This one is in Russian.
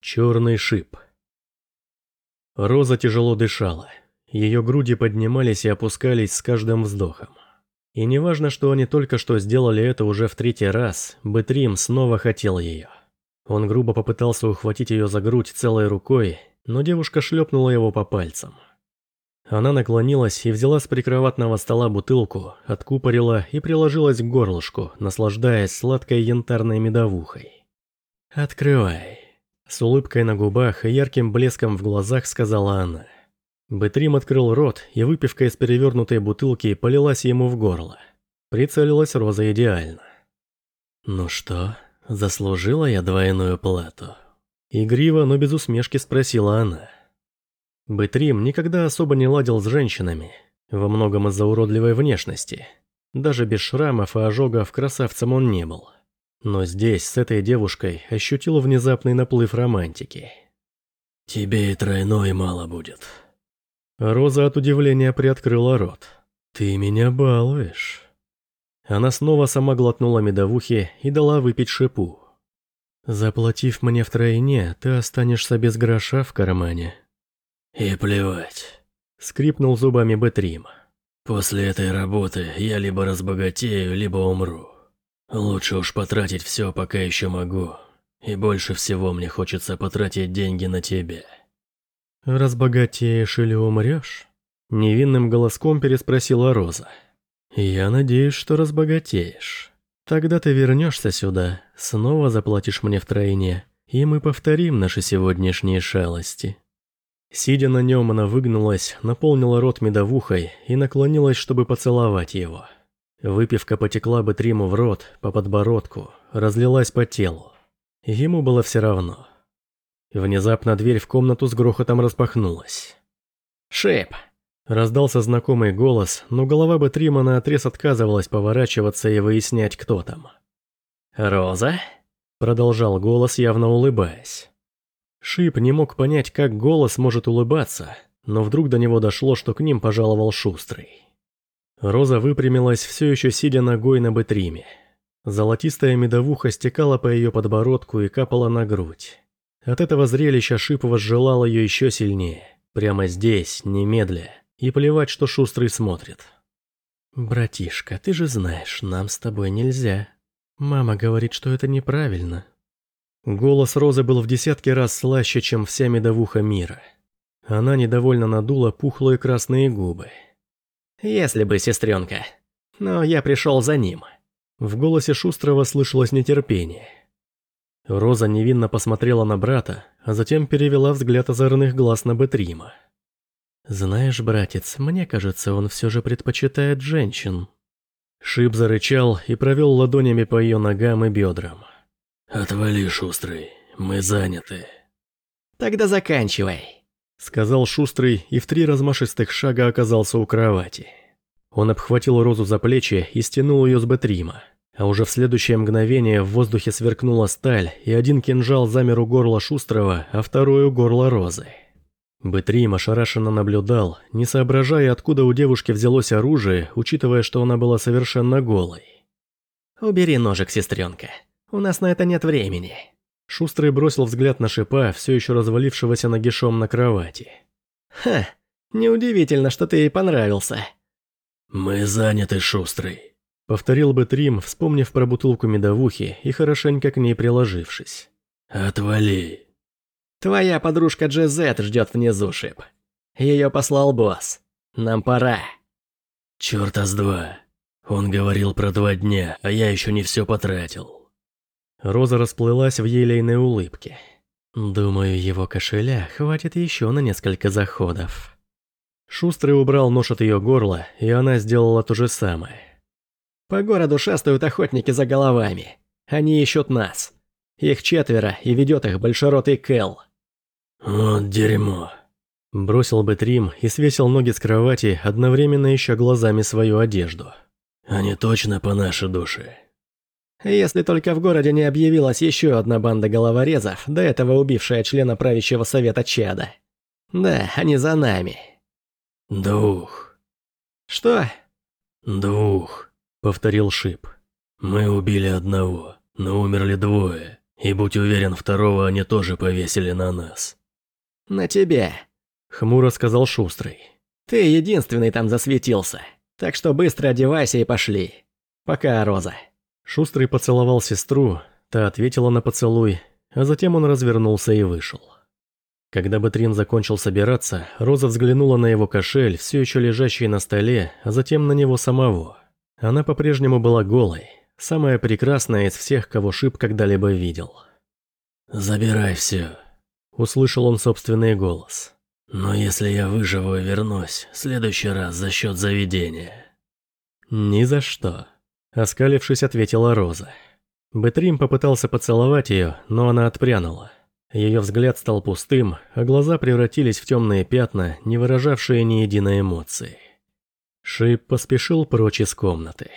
Черный шип. Роза тяжело дышала. Ее груди поднимались и опускались с каждым вздохом. И неважно, что они только что сделали это уже в третий раз, Бэтрим снова хотел ее. Он грубо попытался ухватить ее за грудь целой рукой, но девушка шлепнула его по пальцам. Она наклонилась и взяла с прикроватного стола бутылку, откупорила и приложилась к горлышку, наслаждаясь сладкой янтарной медовухой. «Открывай», — с улыбкой на губах и ярким блеском в глазах сказала она. Бэтрим открыл рот, и выпивка из перевернутой бутылки полилась ему в горло. Прицелилась Роза идеально. «Ну что, заслужила я двойную плату?» Игриво, но без усмешки спросила она. Бэтрим никогда особо не ладил с женщинами, во многом из-за уродливой внешности. Даже без шрамов и ожогов красавцем он не был. Но здесь, с этой девушкой, ощутил внезапный наплыв романтики. «Тебе и тройной мало будет», Роза от удивления приоткрыла рот. «Ты меня балуешь». Она снова сама глотнула медовухи и дала выпить шипу. «Заплатив мне втройне, ты останешься без гроша в кармане». «И плевать», — скрипнул зубами Бэтрим. «После этой работы я либо разбогатею, либо умру. Лучше уж потратить все, пока еще могу. И больше всего мне хочется потратить деньги на тебя». «Разбогатеешь или умрешь?» Невинным голоском переспросила Роза. «Я надеюсь, что разбогатеешь. Тогда ты вернешься сюда, снова заплатишь мне втройне, и мы повторим наши сегодняшние шалости». Сидя на нем, она выгнулась, наполнила рот медовухой и наклонилась, чтобы поцеловать его. Выпивка потекла бы Триму в рот, по подбородку, разлилась по телу. Ему было все равно. Внезапно дверь в комнату с грохотом распахнулась. «Шип!» Раздался знакомый голос, но голова бы Трима наотрез отказывалась поворачиваться и выяснять, кто там. «Роза?» Продолжал голос, явно улыбаясь. Шип не мог понять, как голос может улыбаться, но вдруг до него дошло, что к ним пожаловал Шустрый. Роза выпрямилась, все еще сидя ногой на бетриме. Золотистая медовуха стекала по ее подбородку и капала на грудь. От этого зрелища Шип возжелал ее еще сильнее. Прямо здесь, немедля. И плевать, что Шустрый смотрит. «Братишка, ты же знаешь, нам с тобой нельзя. Мама говорит, что это неправильно». Голос Розы был в десятки раз слаще, чем вся медовуха мира. Она недовольно надула пухлые красные губы. «Если бы, сестренка. Но я пришел за ним». В голосе Шустрого слышалось нетерпение. Роза невинно посмотрела на брата, а затем перевела взгляд озорных глаз на Бетрима. «Знаешь, братец, мне кажется, он все же предпочитает женщин». Шип зарычал и провел ладонями по ее ногам и бедрам. «Отвали, Шустрый, мы заняты». «Тогда заканчивай», — сказал Шустрый и в три размашистых шага оказался у кровати. Он обхватил Розу за плечи и стянул ее с Бетрима. А уже в следующее мгновение в воздухе сверкнула сталь, и один кинжал замер у горла Шустрого, а второй у горла Розы. Бэтрим ошарашенно наблюдал, не соображая, откуда у девушки взялось оружие, учитывая, что она была совершенно голой. «Убери ножик, сестренка. У нас на это нет времени». Шустрый бросил взгляд на шипа, все еще развалившегося нагишом на кровати. «Ха, неудивительно, что ты ей понравился». «Мы заняты, Шустрый», Повторил бы Трим, вспомнив про бутылку медовухи и хорошенько к ней приложившись. «Отвали!» «Твоя подружка Джезет ждет внизу, Шип. Ее послал босс. Нам пора». «Черта с два. Он говорил про два дня, а я еще не все потратил». Роза расплылась в елейной улыбке. «Думаю, его кошеля хватит еще на несколько заходов». Шустрый убрал нож от ее горла, и она сделала то же самое. По городу шастают охотники за головами. Они ищут нас. Их четверо, и ведет их большеротый Кэл. «Вот дерьмо», – бросил бы Трим и свесил ноги с кровати, одновременно ища глазами свою одежду. «Они точно по нашей душе». Если только в городе не объявилась еще одна банда головорезов, до этого убившая члена правящего совета Чада. Да, они за нами. Двух. Что? Двух. — повторил Шип. «Мы убили одного, но умерли двое, И будь уверен, второго они тоже повесили на нас. На тебе. Хмуро сказал Шустрый. Ты единственный там засветился. Так что быстро одевайся и пошли. Пока, Роза. Шустрый поцеловал сестру, та ответила на поцелуй, а затем он развернулся и вышел. Когда Бэтрин закончил собираться, Роза взглянула на его кошель, все еще лежащий на столе, а затем на него самого. Она по-прежнему была голой, самая прекрасная из всех, кого Шип когда-либо видел. «Забирай все», — услышал он собственный голос. «Но если я выживу и вернусь, в следующий раз за счет заведения». «Ни за что», — оскалившись, ответила Роза. Бэтрим попытался поцеловать ее, но она отпрянула. Ее взгляд стал пустым, а глаза превратились в темные пятна, не выражавшие ни единой эмоции. Шип поспешил прочь из комнаты.